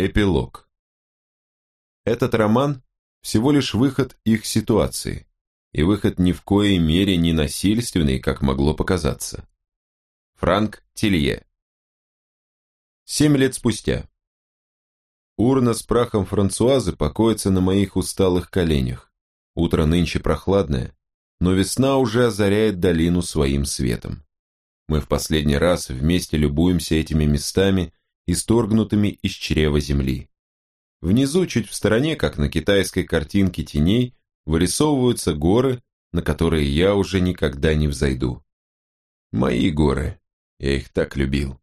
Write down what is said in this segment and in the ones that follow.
Эпилог. Этот роман – всего лишь выход их ситуации, и выход ни в коей мере не насильственный, как могло показаться. Франк Тилье. Семь лет спустя. Урна с прахом Франсуазы покоится на моих усталых коленях. Утро нынче прохладное, но весна уже озаряет долину своим светом. Мы в последний раз вместе любуемся этими местами, исторгнутыми из чрева земли. Внизу, чуть в стороне, как на китайской картинке теней, вырисовываются горы, на которые я уже никогда не взойду. Мои горы. Я их так любил.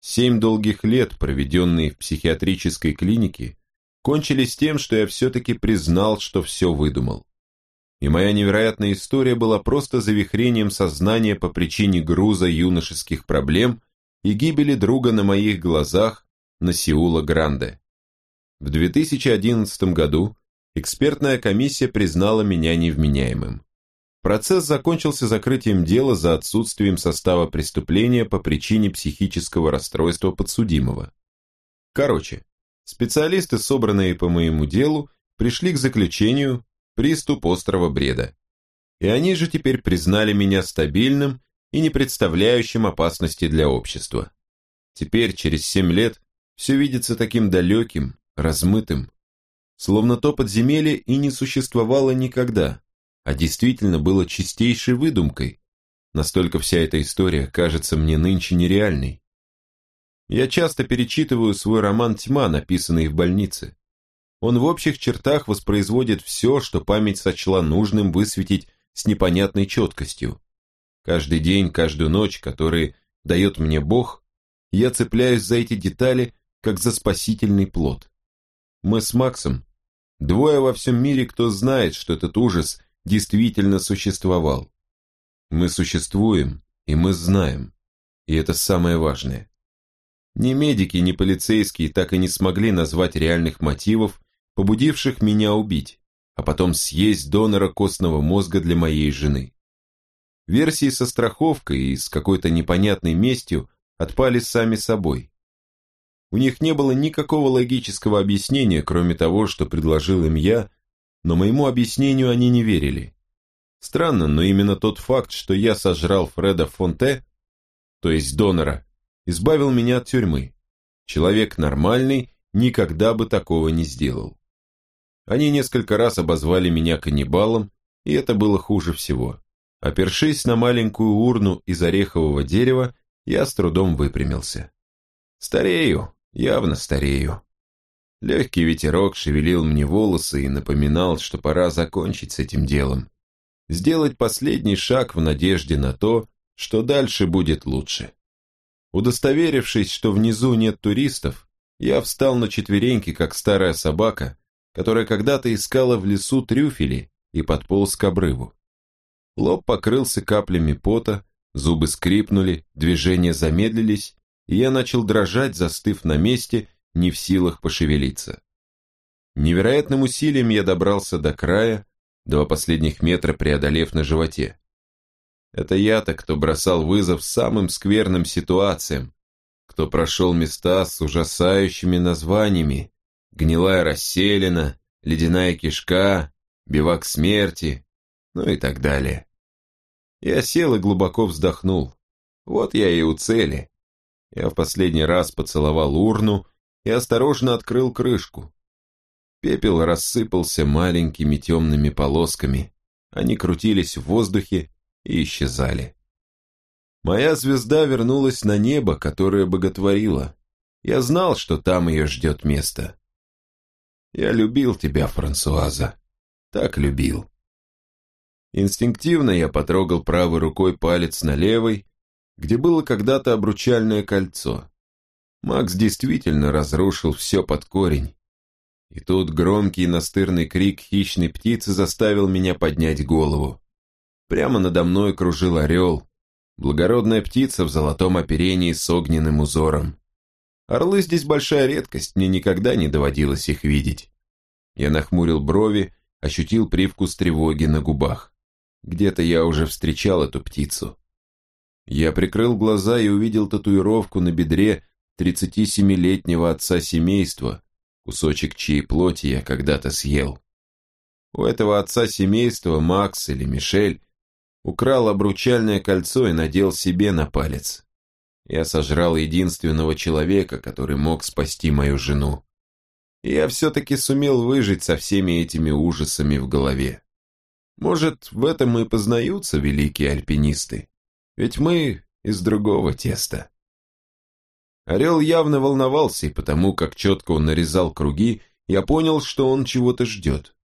Семь долгих лет, проведенные в психиатрической клинике, кончились тем, что я все-таки признал, что все выдумал. И моя невероятная история была просто завихрением сознания по причине груза юношеских проблем и гибели друга на моих глазах на Сеула Гранде. В 2011 году экспертная комиссия признала меня невменяемым. Процесс закончился закрытием дела за отсутствием состава преступления по причине психического расстройства подсудимого. Короче, специалисты, собранные по моему делу, пришли к заключению приступ острого бреда. И они же теперь признали меня стабильным и не представляющим опасности для общества. Теперь, через семь лет, все видится таким далеким, размытым, словно то подземелье и не существовало никогда, а действительно было чистейшей выдумкой. Настолько вся эта история кажется мне нынче нереальной. Я часто перечитываю свой роман «Тьма», написанный в больнице. Он в общих чертах воспроизводит все, что память сочла нужным высветить с непонятной четкостью. Каждый день, каждую ночь, которые дает мне Бог, я цепляюсь за эти детали, как за спасительный плод. Мы с Максом двое во всем мире, кто знает, что этот ужас действительно существовал. Мы существуем, и мы знаем, и это самое важное. Ни медики, ни полицейские так и не смогли назвать реальных мотивов, побудивших меня убить, а потом съесть донора костного мозга для моей жены. Версии со страховкой и с какой-то непонятной местью отпали сами собой. У них не было никакого логического объяснения, кроме того, что предложил им я, но моему объяснению они не верили. Странно, но именно тот факт, что я сожрал Фреда Фонте, то есть донора, избавил меня от тюрьмы. Человек нормальный никогда бы такого не сделал. Они несколько раз обозвали меня каннибалом, и это было хуже всего. Опершись на маленькую урну из орехового дерева, я с трудом выпрямился. Старею, явно старею. Легкий ветерок шевелил мне волосы и напоминал, что пора закончить с этим делом. Сделать последний шаг в надежде на то, что дальше будет лучше. Удостоверившись, что внизу нет туристов, я встал на четвереньки, как старая собака, которая когда-то искала в лесу трюфели и подполз к обрыву. Лоб покрылся каплями пота, зубы скрипнули, движения замедлились, и я начал дрожать, застыв на месте, не в силах пошевелиться. Невероятным усилием я добрался до края, два последних метра преодолев на животе. Это я-то, кто бросал вызов самым скверным ситуациям, кто прошел места с ужасающими названиями, гнилая расселена, ледяная кишка, бивак смерти, ну и так далее. Я сел и глубоко вздохнул. Вот я и у цели. Я в последний раз поцеловал урну и осторожно открыл крышку. Пепел рассыпался маленькими темными полосками. Они крутились в воздухе и исчезали. Моя звезда вернулась на небо, которое боготворила. Я знал, что там ее ждет место. Я любил тебя, Франсуаза. Так любил. Инстинктивно я потрогал правой рукой палец на левой, где было когда-то обручальное кольцо. Макс действительно разрушил все под корень. И тут громкий настырный крик хищной птицы заставил меня поднять голову. Прямо надо мной кружил орел, благородная птица в золотом оперении с огненным узором. Орлы здесь большая редкость, мне никогда не доводилось их видеть. Я нахмурил брови, ощутил привкус тревоги на губах. Где-то я уже встречал эту птицу. Я прикрыл глаза и увидел татуировку на бедре 37-летнего отца семейства, кусочек чьей плоти я когда-то съел. У этого отца семейства, Макс или Мишель, украл обручальное кольцо и надел себе на палец. Я сожрал единственного человека, который мог спасти мою жену. И я все-таки сумел выжить со всеми этими ужасами в голове. Может, в этом и познаются великие альпинисты. Ведь мы из другого теста. Орел явно волновался, и потому, как четко он нарезал круги, я понял, что он чего-то ждет.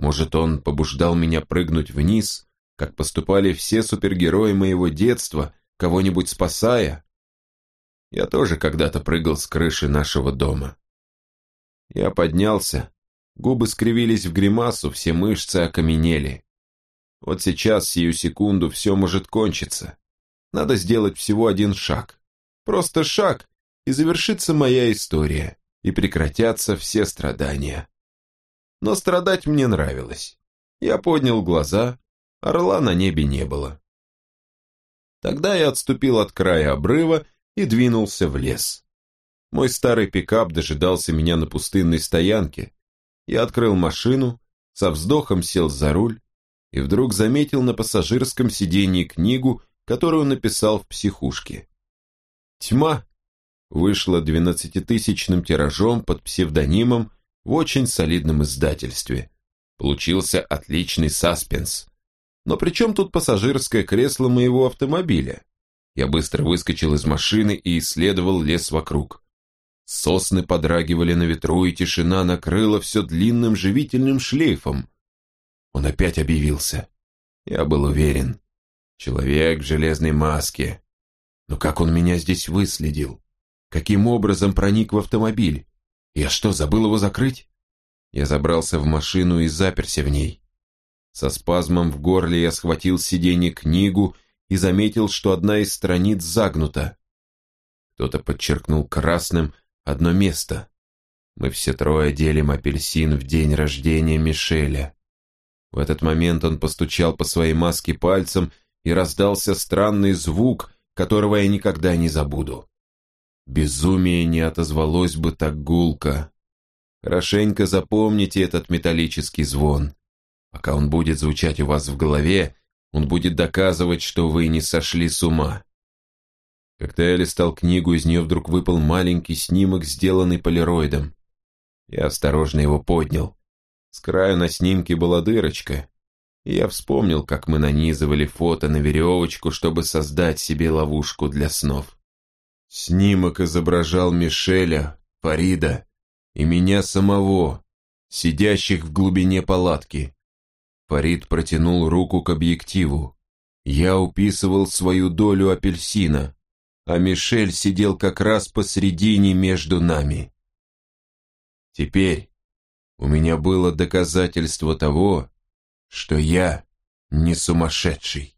Может, он побуждал меня прыгнуть вниз, как поступали все супергерои моего детства, кого-нибудь спасая? Я тоже когда-то прыгал с крыши нашего дома. Я поднялся, губы скривились в гримасу, все мышцы окаменели. Вот сейчас, сию секунду, все может кончиться. Надо сделать всего один шаг. Просто шаг, и завершится моя история, и прекратятся все страдания. Но страдать мне нравилось. Я поднял глаза, орла на небе не было. Тогда я отступил от края обрыва и двинулся в лес. Мой старый пикап дожидался меня на пустынной стоянке. Я открыл машину, со вздохом сел за руль и вдруг заметил на пассажирском сиденье книгу, которую написал в психушке. «Тьма» вышла двенадцатитысячным тиражом под псевдонимом в очень солидном издательстве. Получился отличный саспенс. Но при чем тут пассажирское кресло моего автомобиля? Я быстро выскочил из машины и исследовал лес вокруг. Сосны подрагивали на ветру, и тишина накрыла все длинным живительным шлейфом. Он опять объявился. Я был уверен. Человек в железной маске. Но как он меня здесь выследил? Каким образом проник в автомобиль? Я что, забыл его закрыть? Я забрался в машину и заперся в ней. Со спазмом в горле я схватил с сиденья книгу и заметил, что одна из страниц загнута. Кто-то подчеркнул красным – одно место. Мы все трое делим апельсин в день рождения Мишеля. В этот момент он постучал по своей маске пальцем, и раздался странный звук, которого я никогда не забуду. Безумие не отозвалось бы так гулко. Хорошенько запомните этот металлический звон. Пока он будет звучать у вас в голове, он будет доказывать, что вы не сошли с ума. Когда я листал книгу, из нее вдруг выпал маленький снимок, сделанный полироидом. Я осторожно его поднял. С краю на снимке была дырочка, я вспомнил, как мы нанизывали фото на веревочку, чтобы создать себе ловушку для снов. Снимок изображал Мишеля, Фарида и меня самого, сидящих в глубине палатки. Фарид протянул руку к объективу. Я уписывал свою долю апельсина а Мишель сидел как раз посредине между нами. Теперь у меня было доказательство того, что я не сумасшедший.